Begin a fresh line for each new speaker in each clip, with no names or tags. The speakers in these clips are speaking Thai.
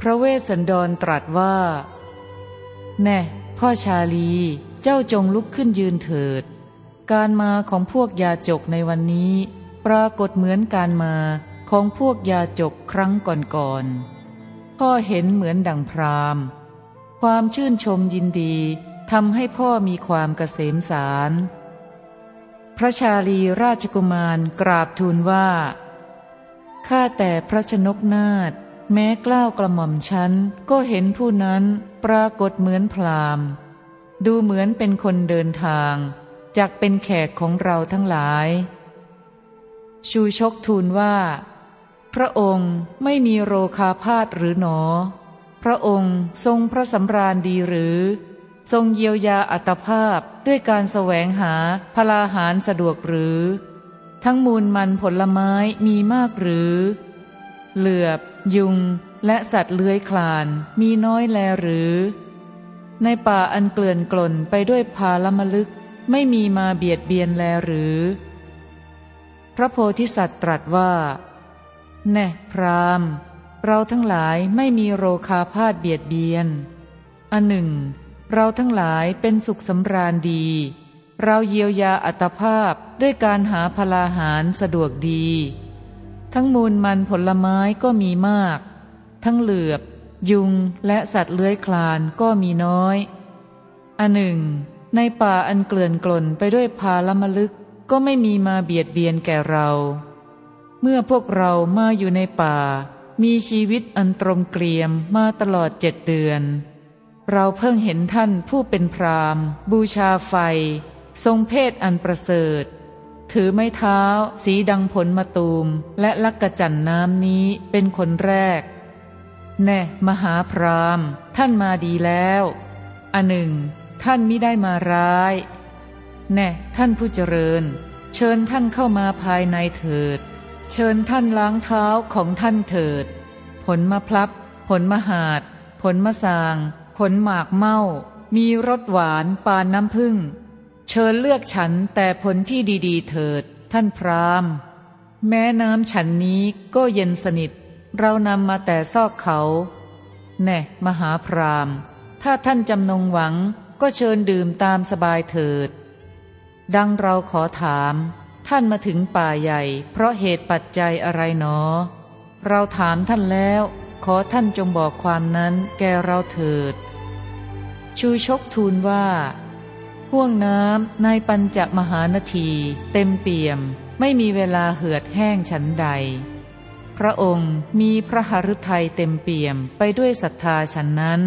พระเวสสันดรตรัสว่า แน่พ่อชาลีเจ้าจงลุกขึ้นยืนเถิด การมาของพวกยาจกในวันนี้ ปรากฏเหมือนการมาของพวกยาจกครั้งก่อนๆพ่อเห็นเหมือนดังพรามความชื่นชมยินดีทำให้พ่อมีความเกษมสาร พระชาลีราชกุมารกราบทูลว่า ข้าแต่พระชนกนาถ แม้กล้าวกระหม่อมฉันก็เห็นผู้นั้นปรากฏเหมือนพรามดูเหมือนเป็นคนเดินทางจักเป็นแขกของเราทั้งหลาย ชูชกทูลว่า พระองค์ไม่มีโรคาพาธหรือหนอ พระองค์ทรงพระสำราญดีหรือ ทรงเยียวยาอัตภาพด้วยการแสวงหาพลาหารสะดวกหรือ ทั้งมูลมันผลไม้มีมากหรือ เหลือบ ยุง และสัตว์เลื้อยคลานมีน้อยแลหรือ ในป่าอันเกลื่อนกล่นไปด้วยพาลมลึก ไม่มีมาเบียดเบียนแลหรือ พระโพธิสัตว์ตรัสว่า แน่พรามเราทั้งหลายไม่มีโรคาพาธเบียดเบียน อันหนึ่ง เราทั้งหลายเป็นสุขสำราญดี เราเยียวยาอัตภาพด้วยการหาพลาหารสะดวกดี ทั้งมูลมันผลไม้ก็มีมาก ทั้งเหลือบ ยุงและสัตว์เลื้อยคลานก็มีน้อย อันหนึ่ง ในป่าอันเกลื่อนกล่นไปด้วยพาลมลึกก็ไม่มีมาเบียดเบียนแก่เรา เมื่อพวกเรามาอยู่ในป่า มีชีวิตอันตรมเกลียมมาตลอดเจ็ดเดือน เราเพิ่งเห็นท่านผู้เป็นพรามบูชาไฟ ทรงเพศอันประเสริฐ ถือไม้เท้า สีดังผลมะตูม และลักกระจันน้ำนี้เป็นคนแรก แน่ มหาพรามท่านมาดีแล้วอันหนึ่ง ท่านมิได้มาร้าย แน่ ท่านผู้เจริญ เชิญท่านเข้ามาภายในเถิด เชิญท่านล้างเท้าของท่านเถิด ผลมะพลับ ผลมะหาด ผลมะสาง ผลหมากเมามีรสหวานปานน้ำผึ้ง เชิญเลือกฉันแต่ผลที่ดีๆ เถิด ท่านพรามแม้น้ำฉันนี้ก็เย็นสนิท เรานำมาแต่ซอกเขา แน่มหาพรามถ้าท่านจำนงหวังก็เชิญดื่มตามสบายเถิด ดังเราขอถาม ท่านมาถึงป่าใหญ่ เพราะเหตุปัจจัยอะไรหนอ เราถามท่านแล้ว ขอท่านจงบอกความนั้นแกเราเถิด ชูชกทูลว่า ห่วงน้ำในปัญจมหานที เต็มเปี่ยม ไม่มีเวลาเหือดแห้งฉันใด พระองค์มีพระหฤทัยเต็มเปี่ยมไปด้วยศรัทธาฉันนั้น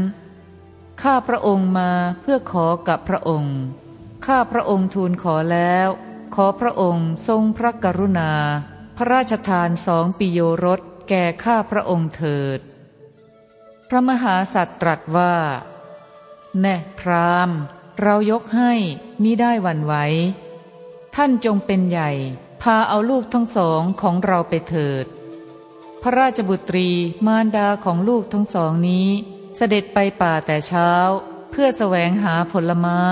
ข้าพระองค์มาเพื่อขอกับพระองค์ข้าพระองค์ทูลขอแล้ว ขอพระองค์ทรงพระกรุณา พระราชทานสองปิโยรสแก่ข้าพระองค์เถิด พระมหาสัตว์ตรัสว่า แน่พราม เรายกให้มิได้หวั่นไหวท่านจงเป็นใหญ่ พาเอาลูกทั้งสองของเราไปเถิด พระราชบุตรีมารดาของลูกทั้งสองนี้ เสด็จไปป่าแต่เช้า เพื่อแสวงหาผลไม้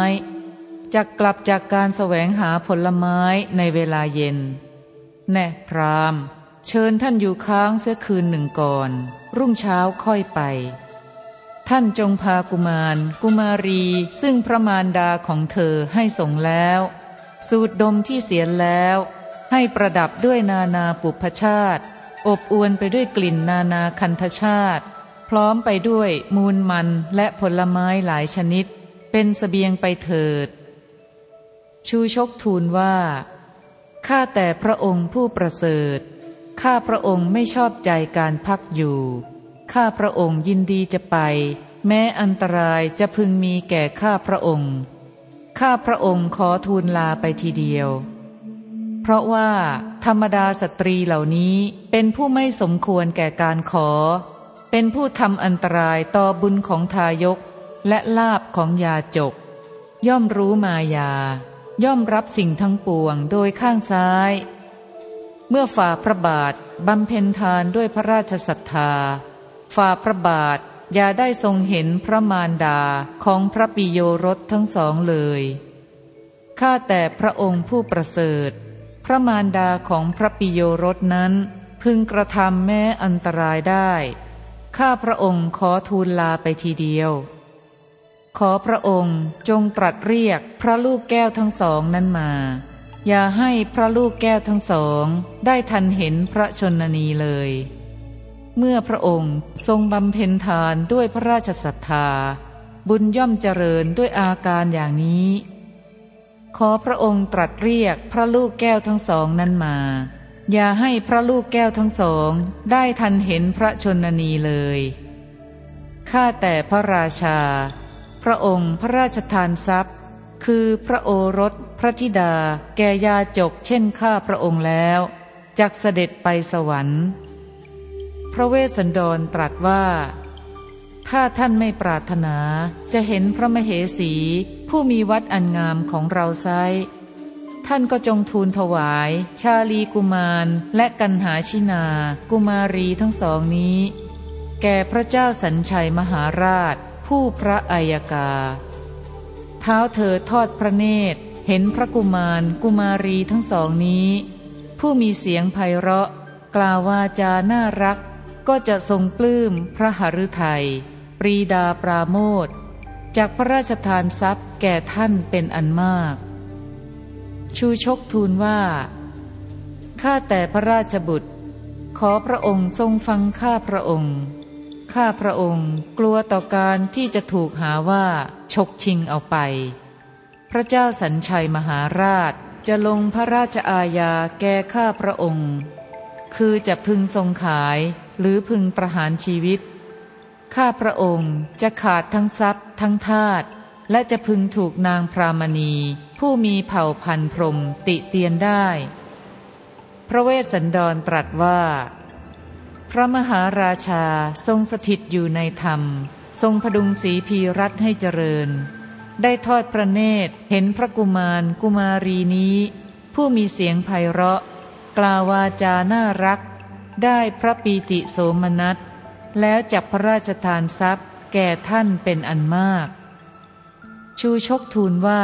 จะกกลับจากการแสวงหาผลไม้ในเวลาเย็น แน่พรามเชิญท่านอยู่ค้างเสียคืนหนึ่งก่อน รุ่งเช้าค่อยไป ท่านจงพากุมาร กุมารีซึ่งพระมารดาของเธอให้ส่งแล้ว สูดดมที่เสียแล้ว ให้ประดับด้วยนานาปุพชาติ อบอวนไปด้วยกลิ่นนานาคันธชาติ พร้อมไปด้วยมูลมันและผลไม้หลายชนิด เป็นสเสบียงไปเถิด ชูชกทูลว่า ข้าแต่พระองค์ผู้ประเสริฐ ข้าพระองค์ไม่ชอบใจการพักอยู่ ข้าพระองค์ยินดีจะไป แม้อันตรายจะพึงมีแก่ข้าพระองค์ ข้าพระองค์ขอทูลลาไปทีเดียว เพราะว่า ธรรมดาสตรีเหล่านี้เป็นผู้ไม่สมควรแก่การขอ เป็นผู้ทำอันตรายต่อบุญของทายกและลาบของยาจก ย่อมรู้มายา ย่อมรับสิ่งทั้งปวงโดยข้างซ้าย เมื่อฝ่าพระบาทบำเพ็ญทานด้วยพระราชศรัทธา ฝ่าพระบาทอย่าได้ทรงเห็นพระมารดาของพระปิโยรสทั้งสองเลย ข้าแต่พระองค์ผู้ประเสริฐ พระมารดาของพระปิโยรสนั้น พึงกระทำแม้อันตรายได้ ข้าพระองค์ขอทูลลาไปทีเดียว ขอพระองค์จงตรัสเรียกพระลูกแก้วทั้งสองนั้นมา อย่าให้พระลูกแก้วทั้งสอง ได้ทันเห็นพระชนนีเลย เมื่อพระองค์ทรงบำเพ็ญทานด้วยพระราชศรัทธา บุญย่อมเจริญด้วยอาการอย่างนี้ ขอพระองค์ตรัสเรียกพระลูกแก้วทั้งสองนั้นมา อย่าให้พระลูกแก้วทั้งสองได้ทันเห็นพระชนนีเลยข้าแต่พระราชา พระองค์พระราชทานทรัพย์ คือพระโอรสพระธิดาแก่ยาจกเช่นข้าพระองค์แล้วจักเสด็จไปสวรรค์ พระเวสสันดรตรัสว่า ถ้าท่านไม่ปรารถนาจะเห็นพระมเหสี ผู้มีวัดอันงามของเราไซท่านก็จงทูลถวาย ชาลีกุมาร และกันหาชินา กุมารีทั้งสองนี้ แก่พระเจ้าสัญชัยมหาราช ผู้พระอัยกา เท้าเธอทอดพระเนตร เห็นพระกุมารกุมารีทั้งสองนี้ ผู้มีเสียงไพเราะ กล่าววาจาน่ารัก ก็จะทรงปลื้มพระหฤทยัยปรีดาปราโมทจากพระราชทานทรัพย์แก่ท่านเป็นอันมาก ชูชกทูลว่า ข้าแต่พระราชบุตร ขอพระองค์ทรงฟังข้าพระองค์ ข้าพระองค์กลัวต่อการที่จะถูกหาว่าชกชิงเอาไป พระเจ้าสัญชัยมหาราชจะลงพระราชอาญาแก่ข้าพระองค์ คือจะพึงทรงขาย หรือพึงประหารชีวิต ข้าพระองค์จะขาดทั้งทรัพย์ ทั้งทาตและจะพึงถูกนางพรามณี ผู้มีเผ่าพันธุ์พรมติเตียนได้ พระเวสสันดรตรัสว่า พระมหาราชาทรงสถิตอยู่ในธรรม ทรงพดุงสีพีรัตให้เจริญ ได้ทอดพระเนตรเห็นพระกุมารกุมารีนี้ ผู้มีเสียงไพเราะ กล่าววาจาน่ารัก ได้พระปีติโสมนัส แล้วจับพระราชทานทรัพย์แก่ท่านเป็นอันมาก ชูชกทูลว่า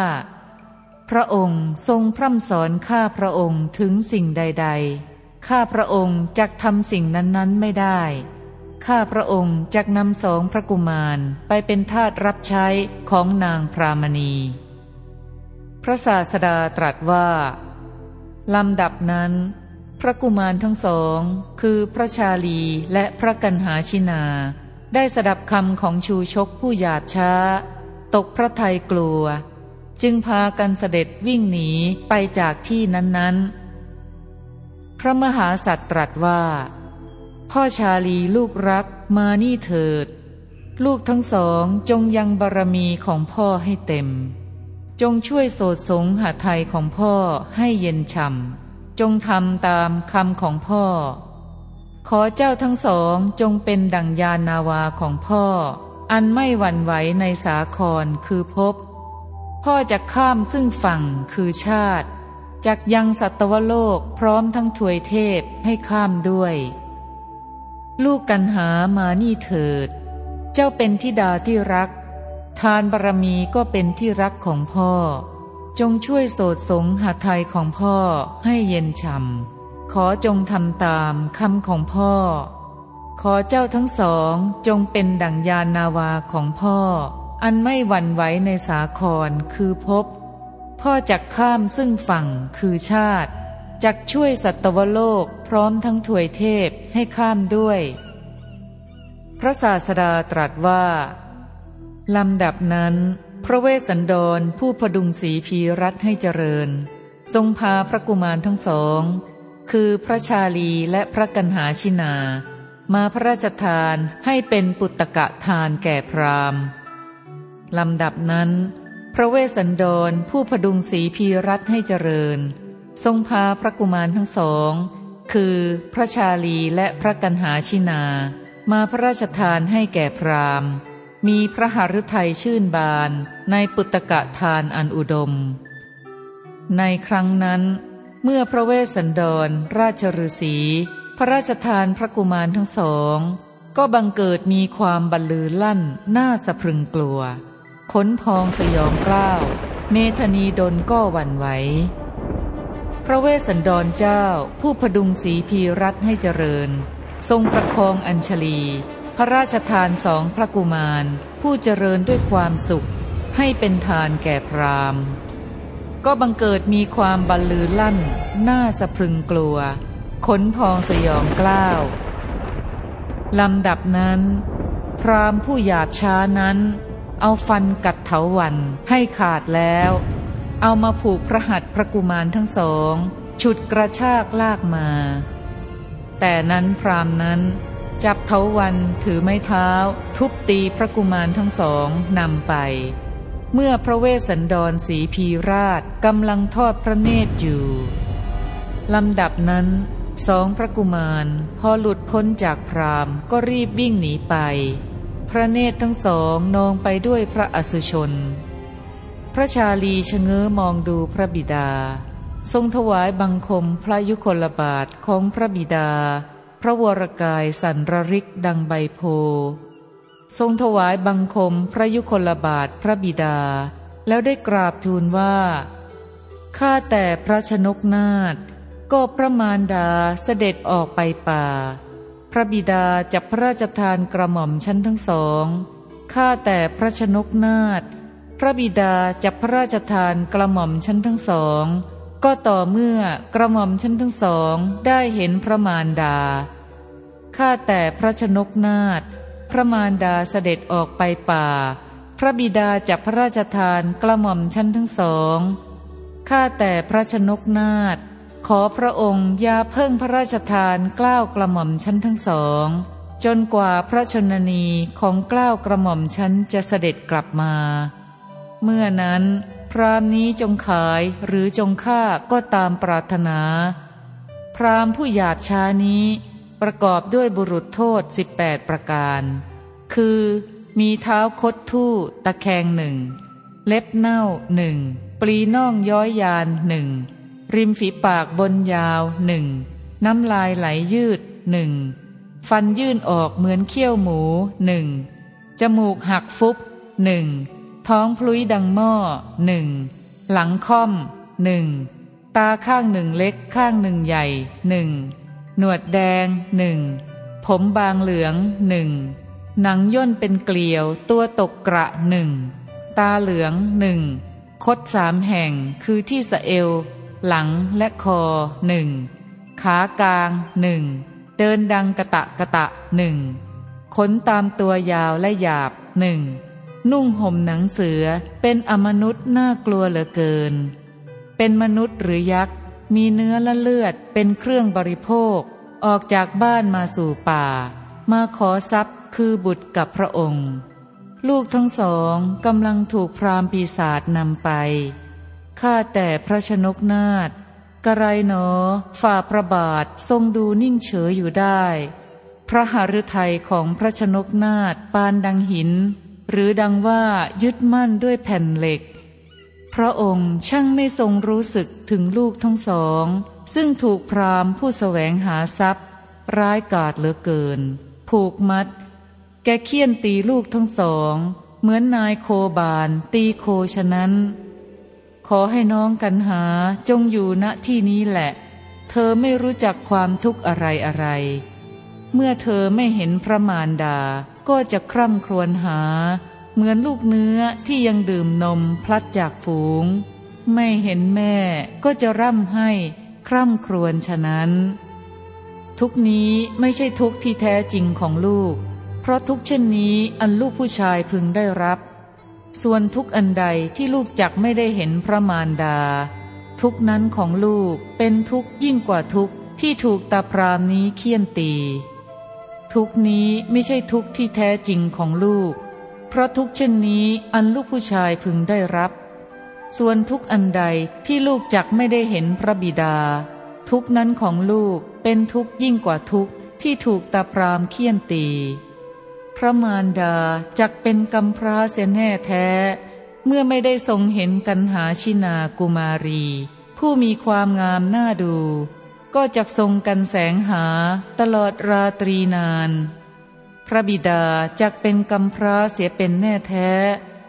พระองค์ทรงพร่ำสอนข้าพระองค์ถึงสิ่งใด ๆ ข้าพระองค์จักทำสิ่งนั้นๆไม่ได้ ข้าพระองค์จักนำสองพระกุมารไปเป็นทาสรับใช้ของนางพรามณี พระศาสดาตรัสว่าลำดับนั้น พระกุมารทั้งสอง คือพระชาลีและพระกันหาชินา ได้สดับคำของชูชกผู้หยาบช้า ตกพระทัยกลัว จึงพากันเสด็จวิ่งหนีไปจากที่นั้นๆ พระมหาสัตว์ตรัสว่า พ่อชาลีลูกรักมานี่เถิด ลูกทั้งสองจงยังบารมีของพ่อให้เต็ม จงช่วยโสดสงหาไทยของพ่อให้เย็นช่ำ จงทำตามคำของพ่อ ขอเจ้าทั้งสองจงเป็นดั่งยานนาวาของพ่อ อันไม่หวั่นไหวในสาครคือพบ พ่อจะข้ามซึ่งฝั่งคือชาติจากยังสัตวโลกพร้อมทั้งถวยเทพให้ข้ามด้วย ลูกกันหามานี่เถิด เจ้าเป็นทิดาที่รัก ทานบารมีก็เป็นที่รักของพ่อ จงช่วยโสดสงหาไทยของพ่อให้เย็นฉ่ำ ขอจงทำตามคำของพ่อ ขอเจ้าทั้งสองจงเป็นดั่งยานนาวาของพ่อ อันไม่หวั่นไหวในสาครคือพบ พ่อจักข้ามซึ่งฝั่งคือชาติ จักช่วยสัตวโลกพร้อมทั้งถวยเทพให้ข้ามด้วย พระศาสดาตรัสว่าลำดับนั้น พระเวสสันดรผู้พดุงสีพีรัตให้เจริญ ทรงพาพระกุมารทั้งสอง คือพระชาลีและพระกันหาชินา มาพระราชทานให้เป็นปุตตะทานแก่พราหมณ์ลำดับนั้น พระเวสสันดรผู้พดุงสีพีรัตให้เจริญ ทรงพาพระกุมารทั้งสอง คือพระชาลีและพระกันหาชินา มาพระราชทานให้แก่พราหมณ์ มีพระหฤทัยชื่นบาน ในปุตตะทานอันอุดม ในครั้งนั้น เมื่อพระเวสสันดร ราชฤาษีพระราชทานพระกุมารทั้งสอง ก็บังเกิดมีความบรรลือลั่นน่าสะพรึงกลัวขนพองสยองกล้าว เมธนีดนก็หวั่นไหวพระเวสสันดรเจ้าผู้พดุงสีพีรัตให้เจริญ ทรงประคองอัญชลี พระราชทานสองพระกุมาร ผู้เจริญด้วยความสุข ให้เป็นทานแก่พรามก็บังเกิดมีความบรรลือลั่นหน้าสะพรึงกลัว ขนพองสยองกล้าวลำดับนั้น พรามผู้หยาบช้านั้น เอาฟันกัดเถาวันให้ขาดแล้ว เอามาผูกพระหัตถ์พระกุมารทั้งสอง ฉุดกระชากลากมา แต่นั้นพรามนั้นจับเถาวันถือไม้เท้า ทุบตีพระกุมารทั้งสองนำไป เมื่อพระเวสสันดรสีพีราชกำลังทอดพระเนตรอยู่ลำดับนั้นสองพระกุมาร พอหลุดพ้นจากพรามก็รีบวิ่งหนีไป พระเนตรทั้งสองนองไปด้วยพระอสุชน พระชาลีชะเง้อมองดูพระบิดา ทรงถวายบังคมพระยุคลบาทของพระบิดา พระวรกายสันระริกดังใบโพ ทรงถวายบังคมพระยุคลบาทพระบิดา แล้วได้กราบทูลว่าข้าแต่พระชนกนาถก็พระมารดาเสด็จออกไปป่า พระบิดาจับพระราชทานกระหม่อมชั้นทั้งสองข้าแต่พระชนกนาถพระบิดาจับพระราชทานกระหม่อมชั้นทั้งสอง ก็ต่อเมื่อกระหม่อมชั้นทั้งสองได้เห็นพระมารดาข้าแต่พระชนกนาถ พระมารดาเสด็จออกไปป่า พระบิดาจับพระราชทานกระหม่อมชั้นทั้งสองข้าแต่พระชนกนาถขอพระองค์ยาเพิ่งพระราชทานกล้าวกระหม่อมชั้นทั้งสอง จนกว่าพระชนนีของกล้าวกระหม่อมชั้นจะเสด็จกลับมา เมื่อนั้น พรามนี้จงขายหรือจงฆ่าก็ตามปรารถนา พรามผู้หยาดช้านี้ ประกอบด้วยบุรุษโทษ 18 ประการ คือ มีเท้าคดทู่ ตะแคงหนึ่ง เล็บเน่าหนึ่ง ปลีน่องย้อยยานหนึ่ง ริมฝีปากบนยาวหนึ่ง น้ำลายไหลยืดหนึ่ง ฟันยื่นออกเหมือนเขี้ยวหมูหนึ่ง จมูกหักฟุบหนึ่ง ท้องพลุยดังหม้อหนึ่ง หลังค่อมหนึ่ง ตาข้างหนึ่งเล็กข้างหนึ่งใหญ่หนึ่ง หนวดแดงหนึ่งผมบางเหลืองหนึ่งหนังย่นเป็นเกลียว ตัวตกกระหนึ่งตาเหลืองหนึ่งคดสามแห่งคือที่สะเอว หลังและคอหนึ่งขากลางหนึ่งเดินดังกะตะกะตะหนึ่งขนตามตัวยาวและหยาบหนึ่งนุ่งห่มหนังเสือเป็นอมนุษย์น่ากลัวเหลือเกิน เป็นมนุษย์หรือยักษ์ มีเนื้อและเลือดเป็นเครื่องบริโภค ออกจากบ้านมาสู่ป่า มาขอทรัพย์คือบุตรกับพระองค์ ลูกทั้งสองกำลังถูกพรามปีศาจนำไป ข้าแต่พระชนกนาถกระไรหนอ ฝ่าพระบาททรงดูนิ่งเฉยอยู่ได้ พระหฤทัยของพระชนกนาถปานดังหิน หรือดังว่ายึดมั่นด้วยแผ่นเหล็ก พระองค์ช่างไม่ทรงรู้สึกถึงลูกทั้งสอง ซึ่งถูกพรามผู้สแสวงหาทรัพย์ ร้ายกาจเหลือเกิน ผูกมัด แกเคี่ยนตีลูกทั้งสอง เหมือนนายโคบานตีโคฉะนั้น ขอให้น้องกันหาจงอยู่ณที่นี้แหละ เธอไม่รู้จักความทุกข์อะไรอะไร เมื่อเธอไม่เห็นพระมารดาก็จะคร่ำครวญหา เหมือนลูกเนื้อที่ยังดื่มนมพลัดจากฝูง ไม่เห็นแม่ก็จะร่ำให้คร่ำครวญฉะนั้น ทุกนี้ไม่ใช่ทุกที่แท้จริงของลูก เพราะทุกเช่นนี้อันลูกผู้ชายพึงได้รับ ส่วนทุกอันใดที่ลูกจักไม่ได้เห็นพระมารดา ทุกนั้นของลูกเป็นทุกยิ่งกว่าทุกที่ถูกตาพรามนี้เคี่ยนตี ทุกนี้ไม่ใช่ทุกที่แท้จริงของลูก เพราะทุกเช่นนี้อันลูกผู้ชายพึงได้รับ ส่วนทุกอันใดที่ลูกจักไม่ได้เห็นพระบิดา ทุกนั้นของลูกเป็นทุกยิ่งกว่าทุกที่ถูกตาพรามเคี่ยนตี พระมารดาจักเป็นกำพร้าเสียแน่แท้ เมื่อไม่ได้ทรงเห็นกันหาชินากุมารี ผู้มีความงามน่าดู ก็จักทรงกันแสงหาตลอดราตรีนาน พระบิดาจักเป็นกำพร้าเสียเป็นแน่แท้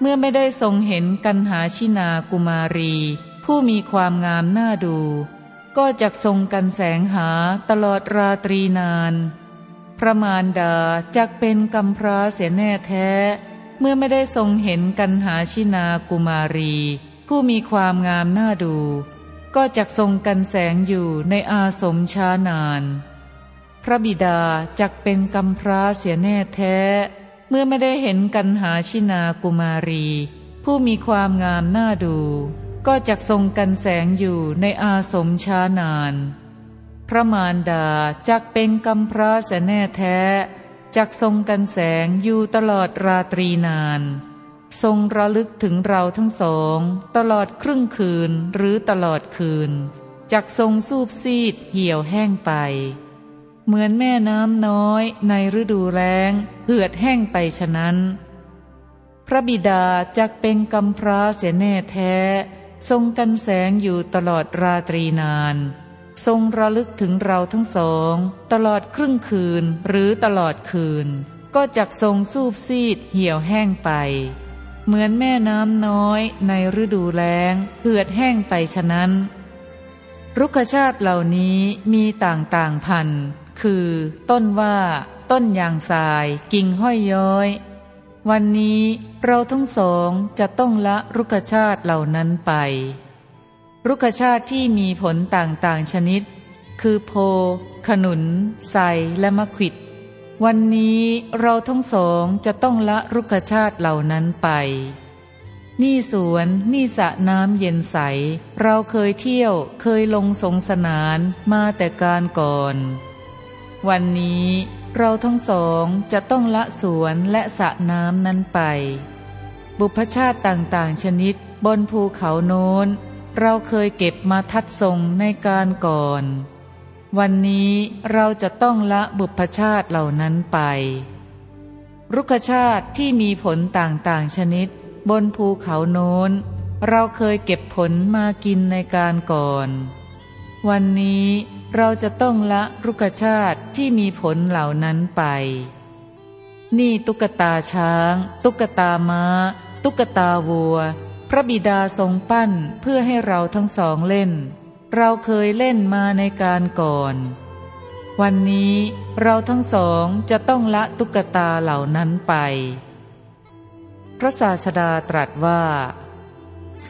เมื่อไม่ได้ทรงเห็นกันหาชินากุมารี ผู้มีความงามน่าดู ก็จักทรงกันแสงหาตลอดราตรีนาน พระมารดาจักเป็นกำพร้าเสียแน่แท้ เมื่อไม่ได้ทรงเห็นกันหาชินากุมารี ผู้มีความงามน่าดู ก็จักทรงกันแสงอยู่ในอาสมช้านาน ระบิดาจักเป็นกำพร้าเสียแน่แท้ เมื่อไม่ได้เห็นกันหาชินากุมารี ผู้มีความงามน่าดู ก็จักทรงกันแสงอยู่ในอาสมช้านาน พระมารดาจักเป็นกำพร้าเสียแน่แท้จักทรงกันแสงอยู่ตลอดราตรีนาน ทรงระลึกถึงเราทั้งสอง ตลอดครึ่งคืนหรือตลอดคืนจักทรงสูบซีดเหี่ยวแห้งไป เหมือนแม่น้ำน้อยในฤดูแล้งเหือดแห้งไปฉะนั้น พระบิดาจักเป็นกำพร้าเสียแน่แท้ ทรงกันแสงอยู่ตลอดราตรีนาน ทรงระลึกถึงเราทั้งสอง ตลอดครึ่งคืนหรือตลอดคืน ก็จักทรงสูบซีดเหี่ยวแห้งไป เหมือนแม่น้ำน้อยในฤดูแล้งเหือดแห้งไปฉะนั้นรุกชาติเหล่านี้มีต่างๆพัน คือ ต้นว่า ต้นยางทราย กิ่งห้อยย้อย วันนี้เราทั้งสองจะต้องละรุกชาติเหล่านั้นไป รุกชาติที่มีผลต่างๆชนิด คือโพ ขนุนไทรและมะขิด วันนี้เราทั้งสองจะต้องละรุกชาติเหล่านั้นไป นี่สวนนี่สระน้ำเย็นใส เราเคยเที่ยวเคยลงสงสนานมาแต่การก่อน วันนี้เราทั้งสองจะต้องละสวนและสระน้ำนั้นไป บุพชาติต่างๆ ชนิดบนภูเขาโน้น เราเคยเก็บมาทัดทรงในการก่อน วันนี้เราจะต้องละบุพชาติเหล่านั้นไป รุกชาติที่มีผลต่างๆ ชนิด บนภูเขาโน้น เราเคยเก็บผลมากินในการก่อน วันนี้ เราจะต้องละรุกชาติที่มีผลเหล่านั้นไป นี่ตุ๊กตาช้าง ตุ๊กตาม้า ตุ๊กตาวัว พระบิดาทรงปั้นเพื่อให้เราทั้งสองเล่น เราเคยเล่นมาในการก่อน วันนี้เราทั้งสองจะต้องละตุ๊กตาเหล่านั้นไป พระศาสดาตรัสว่า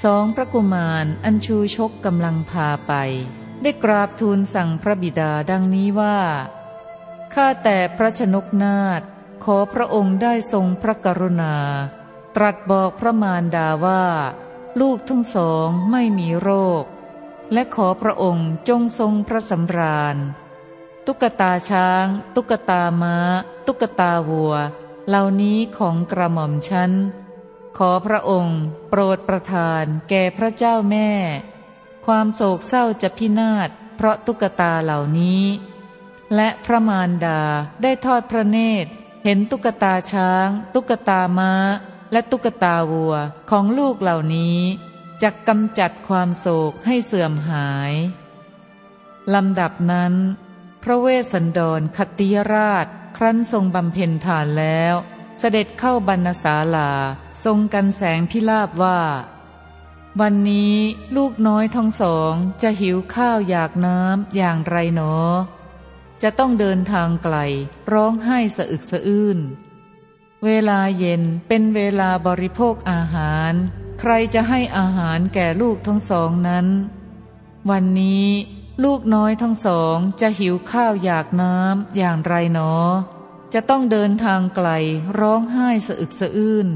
สองพระกุมารอัญชูชกกำลังพาไป ได้กราบทูลสั่งพระบิดาดังนี้ว่า ข้าแต่พระชนกนาถขอพระองค์ได้ทรงพระกรุณา ตรัสบอกพระมารดาว่า ลูกทั้งสองไม่มีโรค และขอพระองค์จงทรงพระสำราญ ตุ๊กตาช้าง ตุ๊กตาม้า ตุ๊กตาวัว เหล่านี้ของกระหม่อมฉันขอพระองค์ โปรดประทานแก่พระเจ้าแม่ ความโศกเศร้าจะพินาศเพราะตุ๊กตาเหล่านี้ และพระมารดาได้ทอดพระเนตร เห็นตุ๊กตาช้าง ตุ๊กตาม้า และตุ๊กตาวัวของลูกเหล่านี้จะกำจัดความโศกให้เสื่อมหายลำดับนั้น พระเวสสันดรคติยราช ครั้นทรงบำเพ็ญทานแล้ว เสด็จเข้าบรรณศาลา ทรงกันแสงพิลาบว่า วันนี้ลูกน้อยทั้งสองจะหิวข้าวอยากน้ำอย่างไรหนอ จะต้องเดินทางไกลร้องไห้สะอึกสะอื้น เวลาเย็นเป็นเวลาบริโภคอาหาร ใครจะให้อาหารแก่ลูกทั้งสองนั้น วันนี้ลูกน้อยทั้งสองจะหิวข้าวอยากน้ำอย่างไรหนอ จะต้องเดินทางไกลร้องไห้สะอึกสะอื้น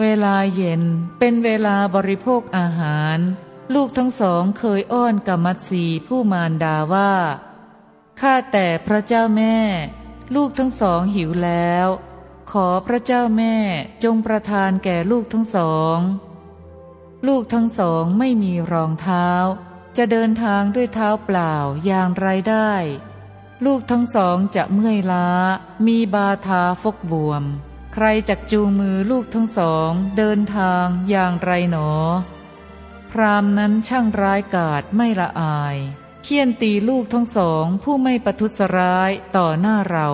เวลาเย็นเป็นเวลาบริโภคอาหาร ลูกทั้งสองเคยอ้อนกามัตสีผู้มารดาว่า ข้าแต่พระเจ้าแม่ ลูกทั้งสองหิวแล้ว ขอพระเจ้าแม่จงประทานแก่ลูกทั้งสอง ลูกทั้งสองไม่มีรองเท้า จะเดินทางด้วยเท้าเปล่าอย่างไรได้ ลูกทั้งสองจะเมื่อยล้ามีบาทาฟกบวม ใครจักจูงมือลูกทั้งสอง เดินทางอย่างไรหนอ พรามนั้นช่างร้ายกาจไม่ละอาย เคี่ยนตีลูกทั้งสองผู้ไม่ประทุษร้ายต่อหน้าเรา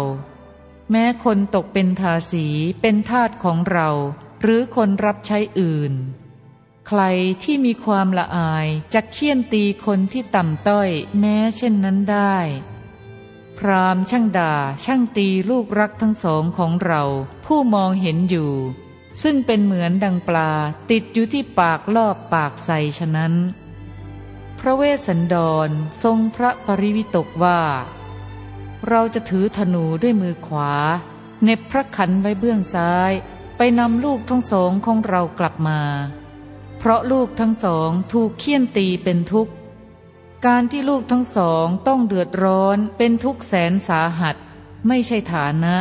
แม้คนตกเป็นทาสีเป็นทาสของเรา หรือคนรับใช้อื่น ใครที่มีความละอายจะเคี่ยนตีคนที่ต่ำต้อยแม้เช่นนั้นได้ พรามช่างด่าช่างตีลูกรักทั้งสองของเรา ผู้มองเห็นอยู่ ซึ่งเป็นเหมือนดังปลาติดอยู่ที่ปากรอบปากใสฉะนั้น พระเวสสันดรทรงพระปริวิตกว่า เราจะถือธนูด้วยมือขวาเน็บพระขันไว้เบื้องซ้าย ไปนำลูกทั้งสองของเรากลับมา เพราะลูกทั้งสองถูกเคี่ยนตีเป็นทุกข์ การที่ลูกทั้งสองต้องเดือดร้อนเป็นทุกแสนสาหัส ไม่ใช่ฐานะ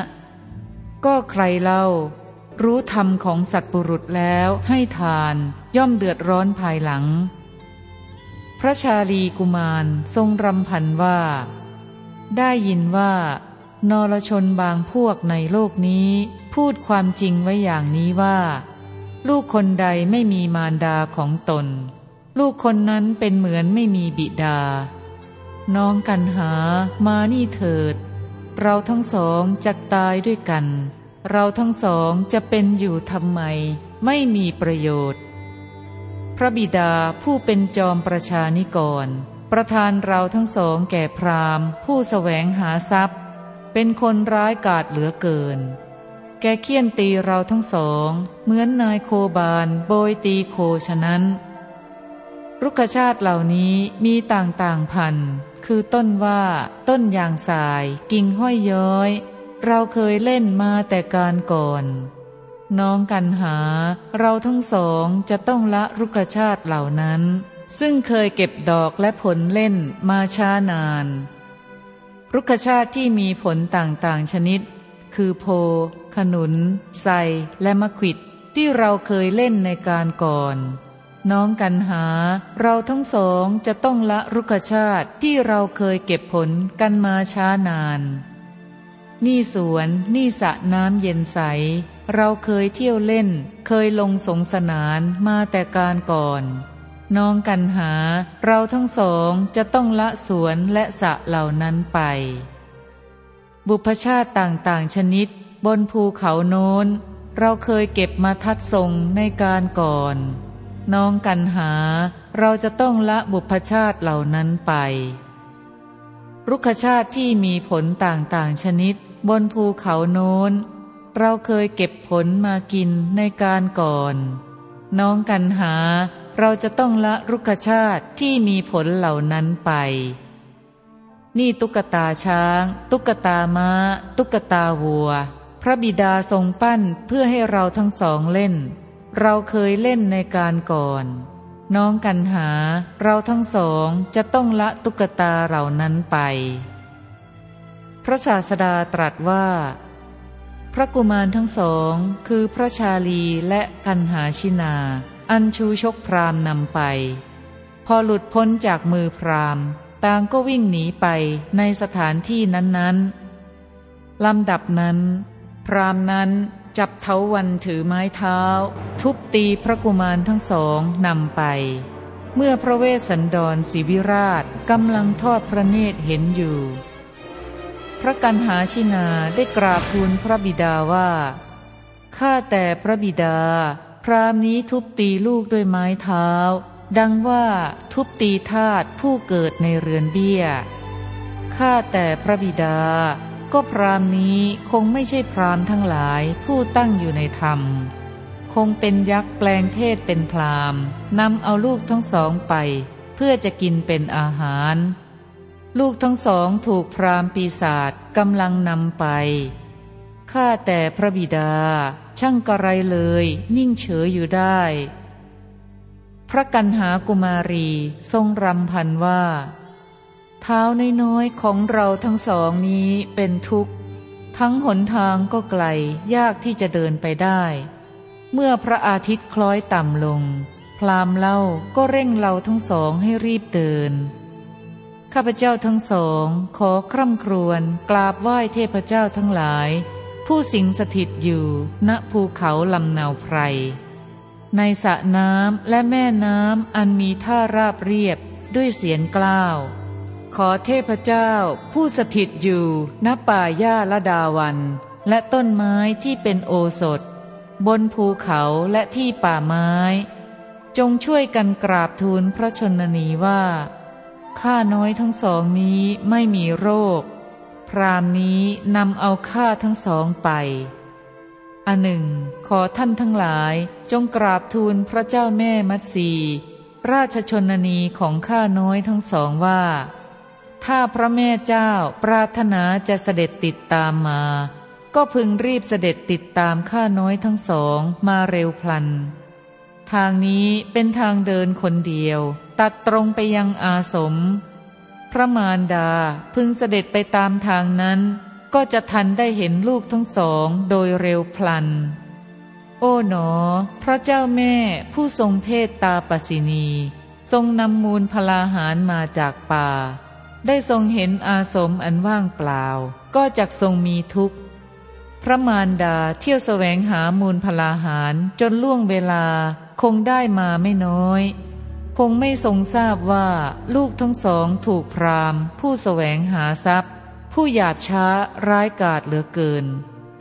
ก็ใครเล่า รู้ธรรมของสัตว์ปุรุษแล้วให้ทานย่อมเดือดร้อนภายหลัง พระชาลีกุมารทรงรำพันว่า ได้ยินว่านรชนบางพวกในโลกนี้ พูดความจริงไว้อย่างนี้ว่า ลูกคนใดไม่มีมารดาของตน ลูกคนนั้นเป็นเหมือนไม่มีบิดา น้องกันหามานี่เถิด เราทั้งสองจะตายด้วยกัน เราทั้งสองจะเป็นอยู่ทำไม ไม่มีประโยชน์ พระบิดาผู้เป็นจอมประชานิกร ประทานเราทั้งสองแก่พราหมณ์ ผู้สแสวงหาทรัพย์ เป็นคนร้ายกาจเหลือเกิน แกเคี่ยนตีเราทั้งสอง เหมือนนายโคบานโบยตีโคฉะนั้น รุกชาติเหล่านี้มีต่างๆพันคือต้นว่า ต้นยางสาย กิ่งห้อยย้อย เราเคยเล่นมาแต่การก่อน น้องกันหา เราทั้งสองจะต้องละรุกชาติเหล่านั้น ซึ่งเคยเก็บดอกและผลเล่นมาช้านาน รุกชาติที่มีผลต่างๆชนิด คือโพ ขนุนไทรและมะขิดที่เราเคยเล่นในการก่อน น้องกันหา เราทั้งสองจะต้องละรุกชาติที่เราเคยเก็บผลกันมาช้านาน นี่สวนนี่สระน้ำเย็นใส เราเคยเที่ยวเล่น เคยลงสงสนานมาแต่การก่อน น้องกันหา เราทั้งสองจะต้องละสวนและสระเหล่านั้นไป บุพชาติต่างๆชนิด บนภูเขาโน้น เราเคยเก็บมาทัดทรงในการก่อน น้องกันหา เราจะต้องละบุพชาติเหล่านั้นไป รุกชาติที่มีผลต่างๆชนิด บนภูเขาโน้น เราเคยเก็บผลมากินในการก่อน น้องกันหา เราจะต้องละรุกชาติที่มีผลเหล่านั้นไป นี่ตุ๊กตาช้าง ตุ๊กตามา้า ตุ๊กตาวัว พระบิดาทรงปั้นเพื่อให้เราทั้งสองเล่น เราเคยเล่นในการก่อน น้องกันหาเราทั้งสองจะต้องละตุ๊กตาเหล่านั้นไป พระศาสดาตรัสว่า พระกุมารทั้งสองคือพระชาลีและกันหาชินา อันชูชกพรามนำไป พอหลุดพ้นจากมือพรามต่างก็วิ่งหนีไปในสถานที่นั้นๆลำดับนั้น พรามนั้น จับเทาวันถือไม้เท้า ทุบตีพระกุมารทั้งสองนำไป เมื่อพระเวสสันดรศิวิราชกำลังทอดพระเนตรเห็นอยู่ พระกันหาชินาได้กราบทูลพระบิดาว่าข้าแต่พระบิดา พรามนี้ทุบตีลูกด้วยไม้เท้า ดังว่าทุบตีทาตผู้เกิดในเรือนเบี้ยข้าแต่พระบิดา ก็พรามนี้คงไม่ใช่พรามทั้งหลายผู้ตั้งอยู่ในธรรม คงเป็นยักษ์แปลงเพศเป็นพรามนำเอาลูกทั้งสองไป เพื่อจะกินเป็นอาหาร ลูกทั้งสองถูกพรามปีศาจกำลังนำไปข้าแต่พระบิดา ช่างกระไรเลย นิ่งเฉยอยู่ได้ พระกันหากุมารีทรงรำพันว่า เท้าน้อยๆของเราทั้งสองนี้เป็นทุกข์ ทั้งหนทางก็ไกลยากที่จะเดินไปได้ เมื่อพระอาทิตย์คล้อยต่ำลง พรามเล่าก็เร่งเราทั้งสองให้รีบเดิน ข้าพเจ้าทั้งสองขอคร่ำครวญกราบไหว้เทพเจ้าทั้งหลาย ผู้สิงสถิตอยู่ณภูเขาลำนาวไพร ในสระน้ำและแม่น้ำอันมีท่าราบเรียบด้วยเสียงกล้าว ขอเทพเจ้า ผู้สถิตอยู่ณป่าหญ้าละดาวัน และต้นไม้ที่เป็นโอสถ บนภูเขาและที่ป่าไม้ จงช่วยกันกราบทูลพระชนนีว่า ข้าน้อยทั้งสองนี้ไม่มีโรคพพรามนี้นำเอาข้าทั้งสองไปอันหนึ่ง ขอท่านทั้งหลายจงกราบทูลพระเจ้าแม่มัตสีราชชนนีของข้าน้อยทั้งสองว่า ถ้าพระแม่เจ้าปรารถนาจะเสด็จติดตามมา ก็พึงรีบเสด็จติดตามข้าน้อยทั้งสองมาเร็วพลัน ทางนี้เป็นทางเดินคนเดียว ตัดตรงไปยังอาสม พระมารดาพึงเสด็จไปตามทางนั้น ก็จะทันได้เห็นลูกทั้งสองโดยเร็วพลัน โอ๋หนอ พระเจ้าแม่ผู้ทรงเพศตาปสินี ทรงนำมูลพลาหารมาจากป่า ได้ทรงเห็นอาสมอันว่างเปล่า ก็จักทรงมีทุกข์ พระมารดาเที่ยวแสวงหามูลพลาหารจนล่วงเวลาคงได้มาไม่น้อย คงไม่ทรงทราบว่าลูกทั้งสองถูกพรามผู้แสวงหาทรัพย์ ผู้หยาดช้าร้ายกาจเหลือเกิน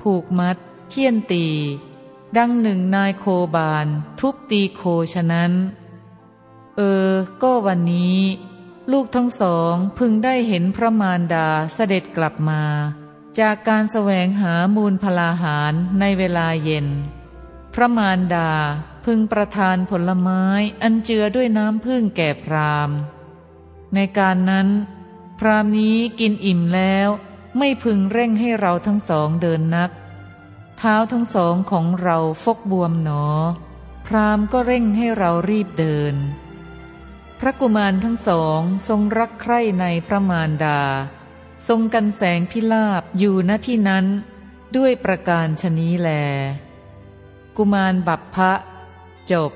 ผูกมัดเคี่ยนตี ดังหนึ่งนายโคบาน ทุบตีโคฉะนั้น เออ ก็วันนี้ ลูกทั้งสองพึงได้เห็นพระมารดาเสด็จกลับมา จากการแสวงหามูลพลาหารในเวลาเย็น พระมารดาพึงประทานผลไม้อันเจือด้วยน้ำพึ่งแก่พรามในการนั้น พรามนี้กินอิ่มแล้วไม่พึงเร่งให้เราทั้งสองเดินนัก เท้าทั้งสองของเราฟกบวมหนอ พรามก็เร่งให้เรารีบเดิน พระกุมารทั้งสองทรงรักใคร่ในพระมารดา ทรงกันแสงพิลาบอยู่ณที่นั้น ด้วยประการชนี้แล กุมารบัพพะ จบ